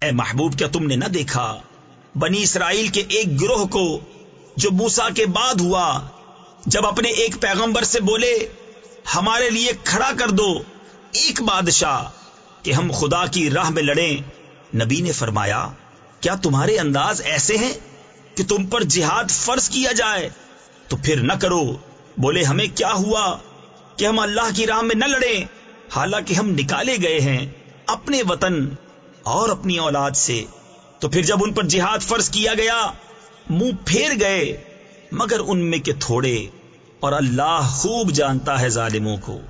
اے محبوب، کیا تم نے نہ دیکھا؟ بنی اسرائیل کے ایک گروہ کو جو موسا کے بعد ہوا، جب اپنے ایک پیغمبر سے بولے، ہمارے لیے کھڑا کر دو ایک بادشاہ کہ ہم خدا کی راہ میں لڑیں۔ نبی نے فرمایا، کیا تمہارے انداز ایسے ہیں کہ تم پر جہاد فرض کیا جائے؟ تو پھر نہ کرو۔ بولے، ہمیں کیا ہوا کہ ہم اللہ کی راہ میں نہ لڑیں؟ حالانکہ ہم نکالے گئے ہیں اپنے وطن اور اپنی اولاد سے۔ تو پھر جب ان پر جہاد فرض کیا گیا، منہ پھیر گئے، مگر ان میں کے تھوڑے، اور اللہ خوب جانتا ہے ظالموں کو۔